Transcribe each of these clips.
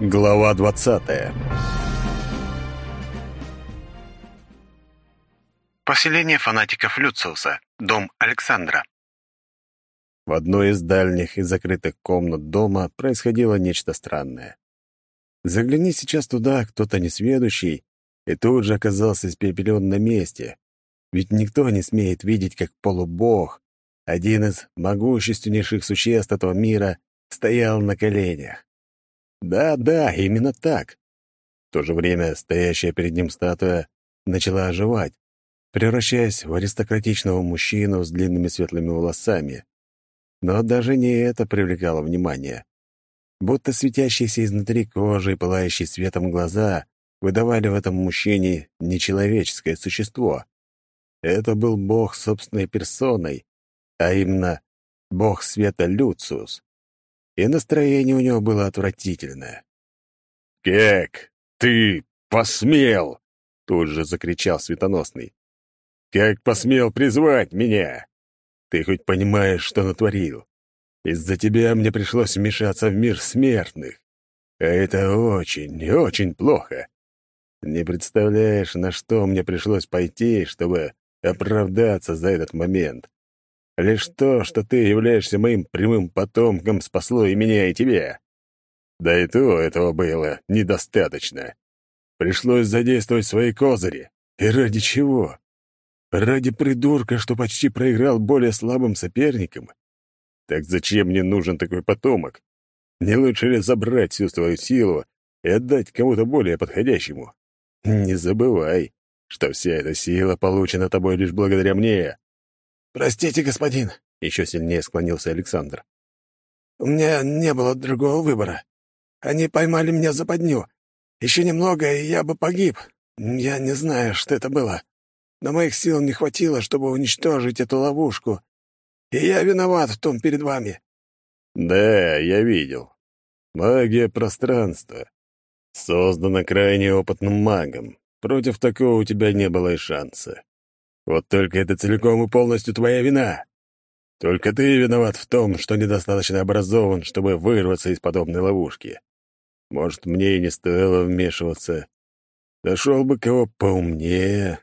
Глава двадцатая Поселение фанатиков Люциуса. Дом Александра. В одной из дальних и закрытых комнат дома происходило нечто странное. Загляни сейчас туда кто-то несведущий, и тут же оказался испепелен на месте. Ведь никто не смеет видеть, как полубог, один из могущественнейших существ этого мира, стоял на коленях. Да-да, именно так. В то же время стоящая перед ним статуя начала оживать, превращаясь в аристократичного мужчину с длинными светлыми волосами. Но даже не это привлекало внимание. Будто светящиеся изнутри кожи и пылающие светом глаза выдавали в этом мужчине нечеловеческое существо. Это был бог собственной персоной, а именно бог света Люциус и настроение у него было отвратительное. «Как ты посмел?» — тут же закричал Светоносный. «Как посмел призвать меня? Ты хоть понимаешь, что натворил? Из-за тебя мне пришлось вмешаться в мир смертных. А это очень, очень плохо. Не представляешь, на что мне пришлось пойти, чтобы оправдаться за этот момент. Лишь то, что ты являешься моим прямым потомком, спасло и меня, и тебя. Да и то этого было недостаточно. Пришлось задействовать свои козыри. И ради чего? Ради придурка, что почти проиграл более слабым соперникам? Так зачем мне нужен такой потомок? Не лучше ли забрать всю свою силу и отдать кому-то более подходящему? Не забывай, что вся эта сила получена тобой лишь благодаря мне. «Простите, господин», — еще сильнее склонился Александр. «У меня не было другого выбора. Они поймали меня за подню. Еще немного, и я бы погиб. Я не знаю, что это было. Но моих сил не хватило, чтобы уничтожить эту ловушку. И я виноват в том перед вами». «Да, я видел. Магия пространства. Создана крайне опытным магом. Против такого у тебя не было и шанса. Вот только это целиком и полностью твоя вина. Только ты виноват в том, что недостаточно образован, чтобы вырваться из подобной ловушки. Может, мне и не стоило вмешиваться. Нашел бы кого поумнее.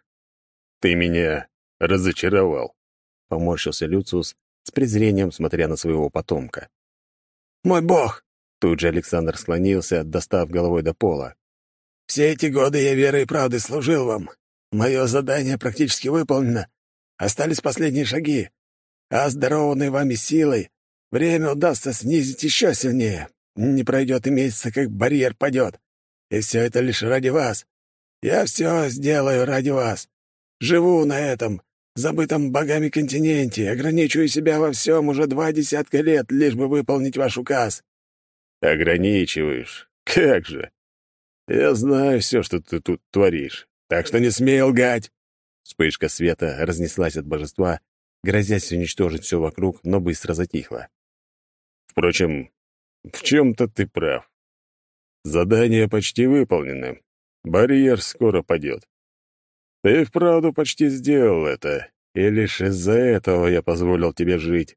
Ты меня разочаровал, — поморщился Люциус с презрением, смотря на своего потомка. «Мой бог!» — тут же Александр склонился, достав головой до пола. «Все эти годы я верой и правдой служил вам, Мое задание практически выполнено. Остались последние шаги. А здорованной вами силой время удастся снизить еще сильнее. Не пройдет и месяца, как барьер падет. И все это лишь ради вас. Я все сделаю ради вас. Живу на этом, забытом богами континенте, ограничиваю себя во всем уже два десятка лет, лишь бы выполнить ваш указ». «Ограничиваешь? Как же? Я знаю все, что ты тут творишь. Так что не смей лгать!» Вспышка света разнеслась от божества, грозясь уничтожить все вокруг, но быстро затихла. «Впрочем, в чем-то ты прав. Задание почти выполнено. Барьер скоро падет. Ты вправду почти сделал это, и лишь из-за этого я позволил тебе жить.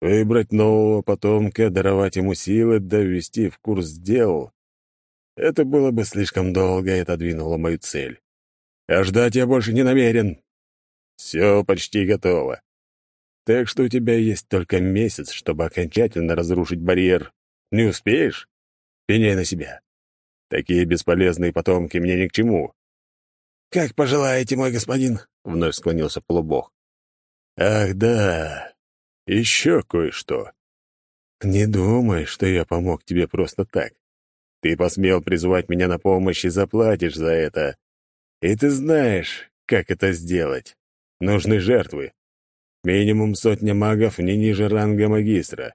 Выбрать нового потомка, даровать ему силы, довести в курс дел — это было бы слишком долго и отодвинуло мою цель а ждать я больше не намерен. Все почти готово. Так что у тебя есть только месяц, чтобы окончательно разрушить барьер. Не успеешь? Пеняй на себя. Такие бесполезные потомки мне ни к чему. «Как пожелаете, мой господин», — вновь склонился полубог. «Ах, да, еще кое-что. Не думай, что я помог тебе просто так. Ты посмел призвать меня на помощь и заплатишь за это. И ты знаешь, как это сделать. Нужны жертвы. Минимум сотня магов не ниже ранга магистра.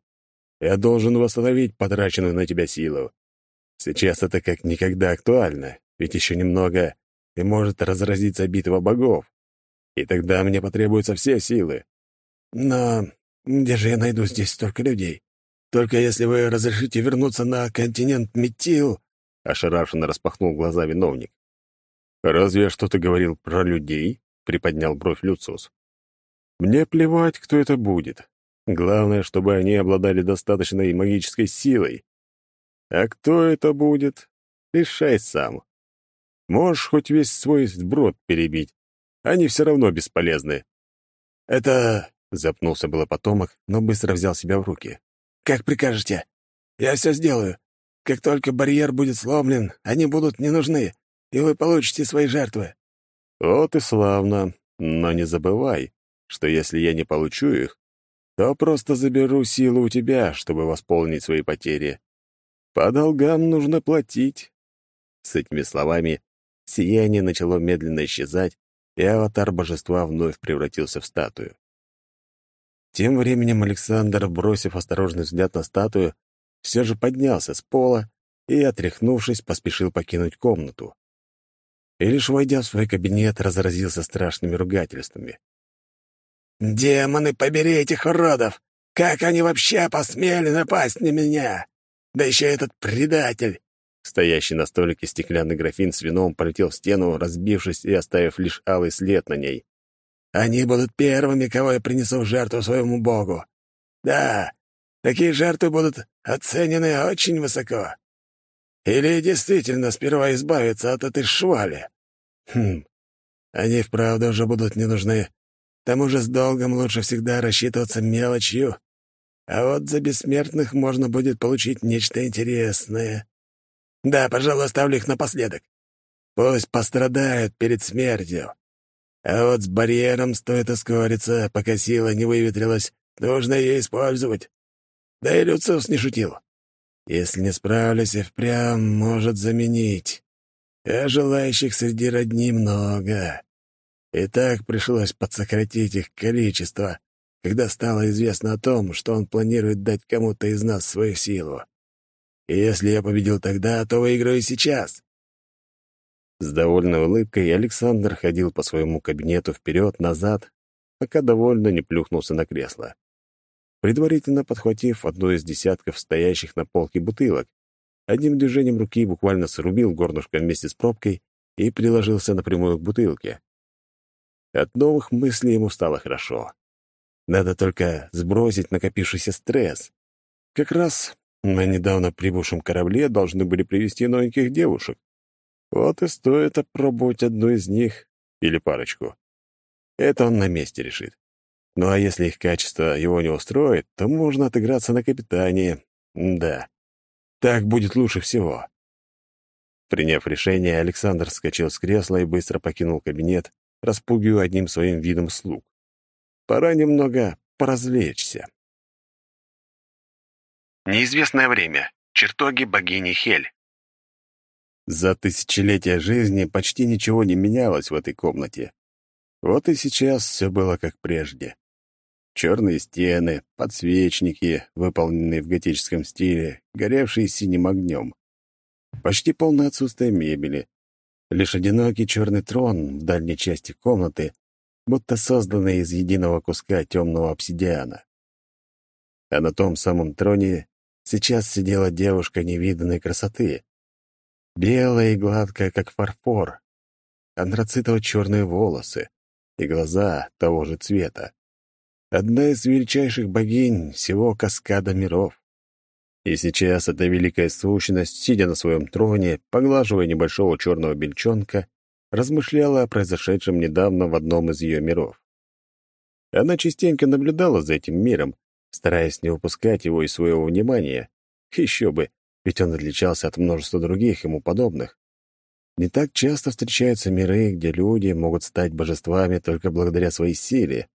Я должен восстановить потраченную на тебя силу. Сейчас это как никогда актуально, ведь еще немного, и может разразиться битва богов. И тогда мне потребуются все силы. Но где же я найду здесь столько людей? Только если вы разрешите вернуться на континент Метил...» Ошарашенно распахнул глаза виновник. «Разве я что-то говорил про людей?» — приподнял бровь Люциус. «Мне плевать, кто это будет. Главное, чтобы они обладали достаточной магической силой. А кто это будет? Решай сам. Можешь хоть весь свой сброд перебить. Они все равно бесполезны. Это... — запнулся было потомок, но быстро взял себя в руки. «Как прикажете. Я все сделаю. Как только барьер будет сломлен, они будут не нужны, и вы получите свои жертвы». «Вот и славно. Но не забывай, что если я не получу их, то просто заберу силу у тебя, чтобы восполнить свои потери. По долгам нужно платить». С этими словами сияние начало медленно исчезать, и аватар божества вновь превратился в статую. Тем временем Александр, бросив осторожный взгляд на статую, все же поднялся с пола и, отряхнувшись, поспешил покинуть комнату. И лишь войдя в свой кабинет, разразился страшными ругательствами. «Демоны, побери этих уродов! Как они вообще посмели напасть на меня? Да еще этот предатель!» Стоящий на столике стеклянный графин с вином полетел в стену, разбившись и оставив лишь алый след на ней. Они будут первыми, кого я принесу в жертву своему богу. Да, такие жертвы будут оценены очень высоко. Или действительно сперва избавиться от этой швали? Хм, они вправду уже будут не нужны. К тому же с долгом лучше всегда рассчитываться мелочью. А вот за бессмертных можно будет получить нечто интересное. Да, пожалуй, оставлю их напоследок. Пусть пострадают перед смертью. А вот с барьером стоит ускориться, пока сила не выветрилась, нужно ее использовать. Да и Люциус не шутил. Если не справлюсь, и впрямь может заменить. А желающих среди родни много. И так пришлось подсократить их количество, когда стало известно о том, что он планирует дать кому-то из нас свою силу. И если я победил тогда, то выиграю сейчас. С довольной улыбкой Александр ходил по своему кабинету вперед-назад, пока довольно не плюхнулся на кресло. Предварительно подхватив одну из десятков стоящих на полке бутылок, одним движением руки буквально срубил горлышко вместе с пробкой и приложился напрямую к бутылке. От новых мыслей ему стало хорошо. Надо только сбросить накопившийся стресс. Как раз на недавно прибывшем корабле должны были привезти новеньких девушек. Вот и стоит опробовать одну из них или парочку. Это он на месте решит. Ну а если их качество его не устроит, то можно отыграться на капитане. Да, так будет лучше всего. Приняв решение, Александр вскочил с кресла и быстро покинул кабинет, распугивая одним своим видом слуг. Пора немного поразвлечься. Неизвестное время. Чертоги богини Хель. За тысячелетия жизни почти ничего не менялось в этой комнате. Вот и сейчас все было как прежде. Черные стены, подсвечники, выполненные в готическом стиле, горевшие синим огнем. Почти полное отсутствие мебели. Лишь одинокий черный трон в дальней части комнаты, будто созданный из единого куска темного обсидиана. А на том самом троне сейчас сидела девушка невиданной красоты, Белая и гладкая, как фарфор. Антрацитово-черные волосы и глаза того же цвета. Одна из величайших богинь всего каскада миров. И сейчас эта великая сущность, сидя на своем троне, поглаживая небольшого черного бельчонка, размышляла о произошедшем недавно в одном из ее миров. Она частенько наблюдала за этим миром, стараясь не упускать его из своего внимания. Еще бы, ведь он отличался от множества других ему подобных. Не так часто встречаются миры, где люди могут стать божествами только благодаря своей силе.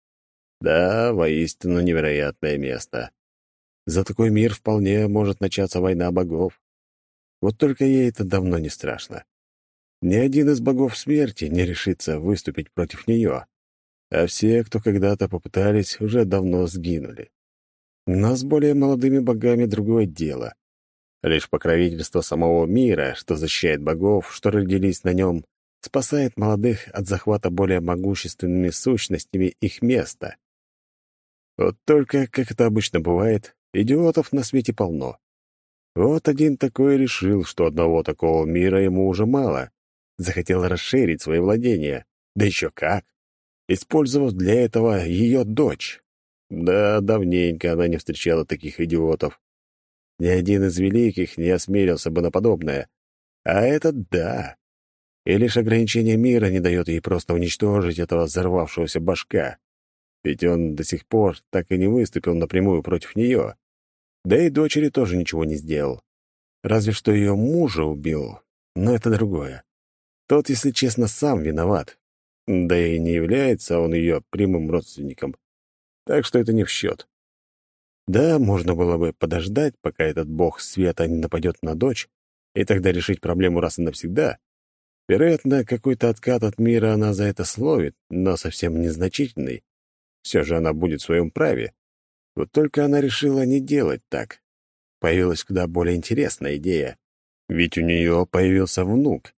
Да, воистину невероятное место. За такой мир вполне может начаться война богов. Вот только ей это давно не страшно. Ни один из богов смерти не решится выступить против нее, а все, кто когда-то попытались, уже давно сгинули. Но с более молодыми богами другое дело. Лишь покровительство самого мира, что защищает богов, что родились на нем, спасает молодых от захвата более могущественными сущностями их места. Вот только, как это обычно бывает, идиотов на свете полно. Вот один такой решил, что одного такого мира ему уже мало, захотел расширить свои владения. Да еще как! Использовав для этого ее дочь. Да, давненько она не встречала таких идиотов. Ни один из великих не осмелился бы на подобное. А этот — да. И лишь ограничение мира не дает ей просто уничтожить этого взорвавшегося башка. Ведь он до сих пор так и не выступил напрямую против нее. Да и дочери тоже ничего не сделал. Разве что ее мужа убил, но это другое. Тот, если честно, сам виноват. Да и не является он ее прямым родственником. Так что это не в счет. Да, можно было бы подождать, пока этот бог света не нападет на дочь, и тогда решить проблему раз и навсегда. Вероятно, какой-то откат от мира она за это словит, но совсем незначительный. Все же она будет в своем праве. Вот только она решила не делать так. Появилась куда более интересная идея. Ведь у нее появился внук.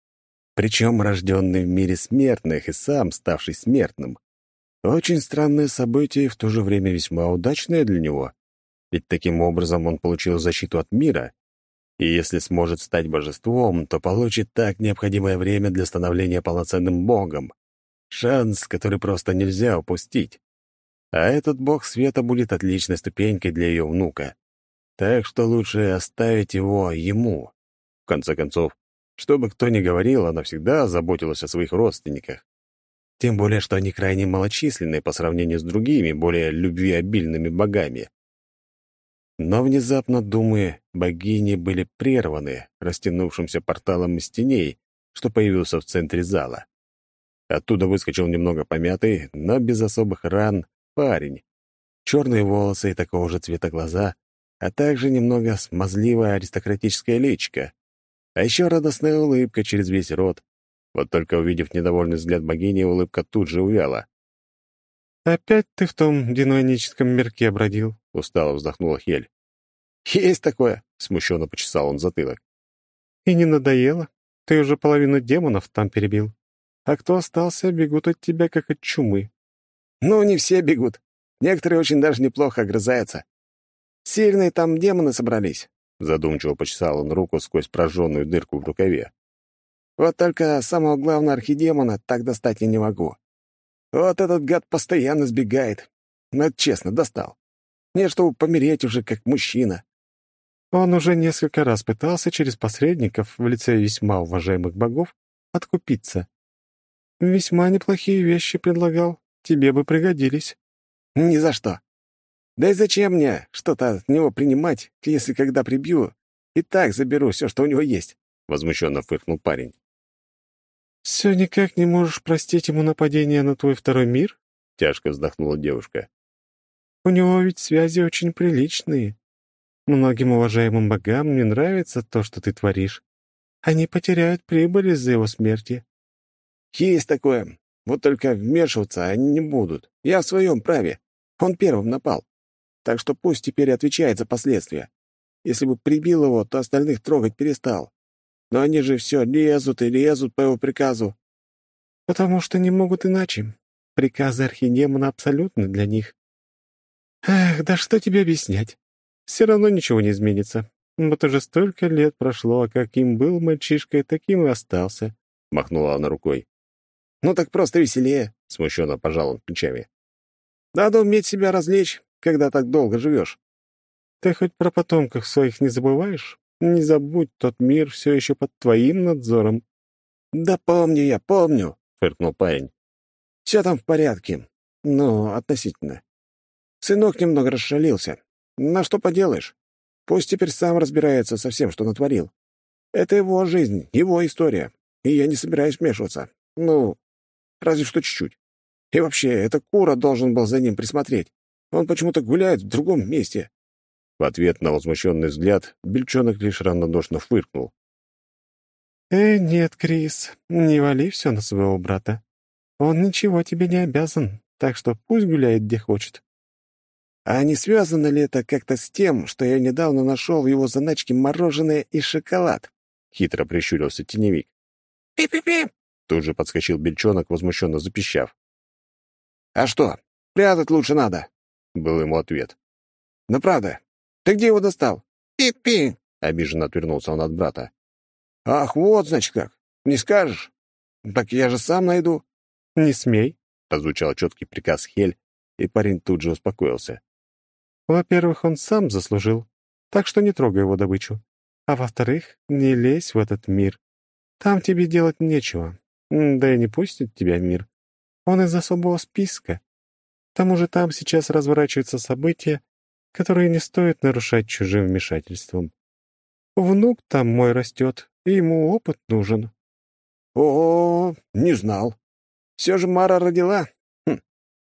Причем рожденный в мире смертных и сам ставший смертным. Очень странное событие и в то же время весьма удачное для него. Ведь таким образом он получил защиту от мира. И если сможет стать божеством, то получит так необходимое время для становления полноценным богом. Шанс, который просто нельзя упустить. А этот бог света будет отличной ступенькой для ее внука. Так что лучше оставить его ему. В конце концов, что бы кто ни говорил, она всегда заботилась о своих родственниках. Тем более, что они крайне малочисленны по сравнению с другими, более любвеобильными богами. Но внезапно думы богини были прерваны растянувшимся порталом из теней, что появился в центре зала. Оттуда выскочил немного помятый, но без особых ран парень. Черные волосы и такого же цвета глаза, а также немного смазливая аристократическая личка. А еще радостная улыбка через весь рот. Вот только увидев недовольный взгляд богини, улыбка тут же увяла. «Опять ты в том динамическом мирке бродил?» — устало вздохнула Хель. «Есть такое!» — смущенно почесал он затылок. «И не надоело? Ты уже половину демонов там перебил. А кто остался, бегут от тебя, как от чумы. «Ну, не все бегут. Некоторые очень даже неплохо огрызаются. Сильные там демоны собрались», — задумчиво почесал он руку сквозь прожженную дырку в рукаве. «Вот только самого главного архидемона так достать я не могу. Вот этот гад постоянно сбегает. Но это честно, достал. Мне, чтобы помереть уже как мужчина». Он уже несколько раз пытался через посредников в лице весьма уважаемых богов откупиться. Весьма неплохие вещи предлагал. Тебе бы пригодились». «Ни за что. Да и зачем мне что-то от него принимать, если когда прибью, и так заберу все, что у него есть?» — возмущенно фыркнул парень. «Все никак не можешь простить ему нападение на твой второй мир?» — тяжко вздохнула девушка. «У него ведь связи очень приличные. Многим уважаемым богам не нравится то, что ты творишь. Они потеряют прибыль из-за его смерти». «Есть такое. Вот только вмешиваться они не будут. Я в своем праве. Он первым напал. Так что пусть теперь отвечает за последствия. Если бы прибил его, то остальных трогать перестал. Но они же все лезут и лезут по его приказу. Потому что не могут иначе. Приказы архидемона абсолютно для них. Эх, да что тебе объяснять? Все равно ничего не изменится. Вот уже столько лет прошло, а каким был мальчишкой, таким и остался. Махнула она рукой. «Ну так просто веселее», — смущенно пожал он плечами. «Надо уметь себя развлечь, когда так долго живешь». «Ты хоть про потомков своих не забываешь? Не забудь, тот мир все еще под твоим надзором». «Да помню я, помню», — фыркнул парень. «Все там в порядке. Ну, относительно. Сынок немного расшалился. На что поделаешь? Пусть теперь сам разбирается со всем, что натворил. Это его жизнь, его история, и я не собираюсь вмешиваться. Ну, Разве что чуть-чуть. И вообще, это Кура должен был за ним присмотреть. Он почему-то гуляет в другом месте». В ответ на возмущенный взгляд Бельчонок лишь равнодушно фыркнул. «Э, нет, Крис, не вали все на своего брата. Он ничего тебе не обязан, так что пусть гуляет где хочет». «А не связано ли это как-то с тем, что я недавно нашел в его заначке мороженое и шоколад?» — хитро прищурился теневик. «Пи-пи-пи!» Тут же подскочил бельчонок, возмущенно запищав. «А что, прятать лучше надо», — был ему ответ. «Ну правда, ты где его достал?» «Пи-пи!» — обиженно отвернулся он от брата. «Ах, вот, значит, как. Не скажешь? Так я же сам найду». «Не смей», — прозвучал четкий приказ Хель, и парень тут же успокоился. «Во-первых, он сам заслужил. Так что не трогай его добычу. А во-вторых, не лезь в этот мир. Там тебе делать нечего. Да и не пустит тебя мир. Он из особого списка. К тому же там сейчас разворачиваются события, которые не стоит нарушать чужим вмешательством. Внук там мой растет, и ему опыт нужен. О, -о, -о не знал. Все же Мара родила. Хм.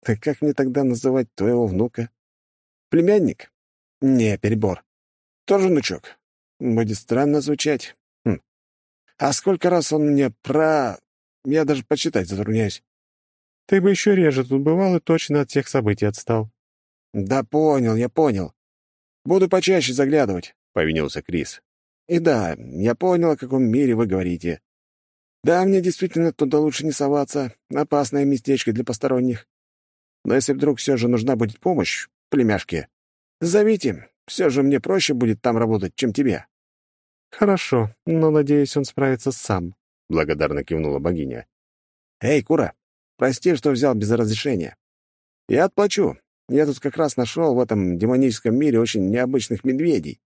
Так как мне тогда называть твоего внука? Племянник? Не, перебор. Тоже внучок. Будет странно звучать. Хм. А сколько раз он мне про... Я даже почитать затрудняюсь. Ты бы еще реже тут бывал и точно от всех событий отстал. Да понял, я понял. Буду почаще заглядывать, — повинился Крис. И да, я понял, о каком мире вы говорите. Да, мне действительно туда лучше не соваться. Опасное местечко для посторонних. Но если вдруг все же нужна будет помощь, племяшки, зовите. Все же мне проще будет там работать, чем тебе». «Хорошо, но, надеюсь, он справится сам», — благодарно кивнула богиня. «Эй, Кура, прости, что взял без разрешения. Я отплачу. Я тут как раз нашел в этом демоническом мире очень необычных медведей».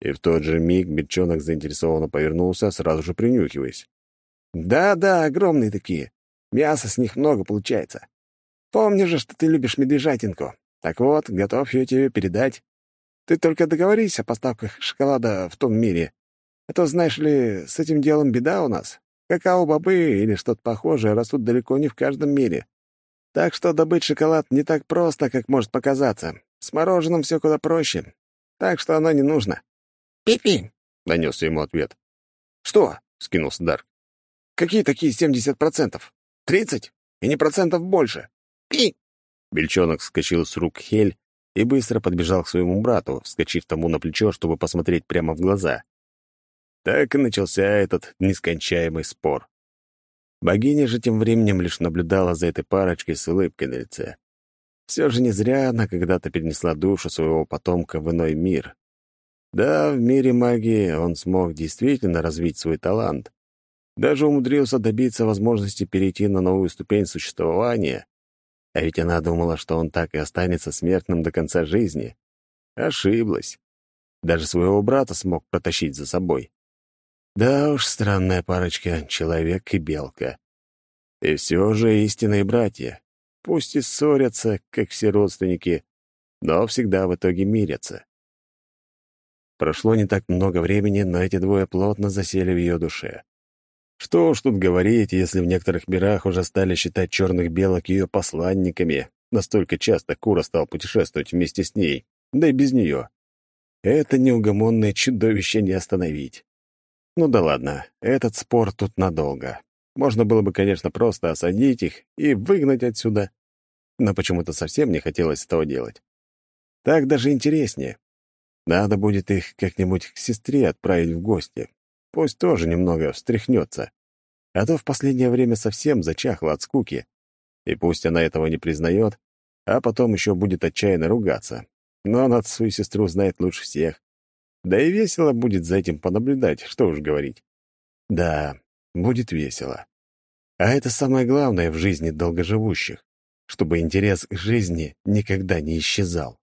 И в тот же миг бельчонок заинтересованно повернулся, сразу же принюхиваясь. Да-да, огромные такие. Мяса с них много получается. Помнишь же, что ты любишь медвежатинку. Так вот, готов ее тебе передать. Ты только договорись о поставках шоколада в том мире. А то, знаешь ли, с этим делом беда у нас. Какао-бобы или что-то похожее растут далеко не в каждом мире. Так что добыть шоколад не так просто, как может показаться. С мороженым все куда проще. Так что оно не нужно. «Пи-пи!» — донесся ему ответ. «Что?» — скинулся Дарк. Какие такие семьдесят процентов? Тридцать? И не процентов больше. Пи!» Бельчонок вскочил с рук Хель и быстро подбежал к своему брату, вскочив тому на плечо, чтобы посмотреть прямо в глаза. Так и начался этот нескончаемый спор. Богиня же тем временем лишь наблюдала за этой парочкой с улыбкой на лице. Все же не зря она когда-то перенесла душу своего потомка в иной мир. Да, в мире магии он смог действительно развить свой талант, даже умудрился добиться возможности перейти на новую ступень существования. А ведь она думала, что он так и останется смертным до конца жизни. Ошиблась. Даже своего брата смог протащить за собой. Да уж, странная парочка, человек и белка. И все же истинные братья. Пусть и ссорятся, как все родственники, но всегда в итоге мирятся. Прошло не так много времени, но эти двое плотно засели в ее душе. Что уж тут говорить, если в некоторых мирах уже стали считать черных белок ее посланниками. Настолько часто Кура стал путешествовать вместе с ней, да и без нее. Это неугомонное чудовище не остановить. Ну да ладно, этот спор тут надолго. Можно было бы, конечно, просто осадить их и выгнать отсюда. Но почему-то совсем не хотелось этого делать. Так даже интереснее. Надо будет их как-нибудь к сестре отправить в гости. Пусть тоже немного встряхнется. А то в последнее время совсем зачахла от скуки. И пусть она этого не признает, а потом еще будет отчаянно ругаться. Но она свою сестру знает лучше всех. Да и весело будет за этим понаблюдать, что уж говорить. Да, будет весело. А это самое главное в жизни долгоживущих, чтобы интерес к жизни никогда не исчезал.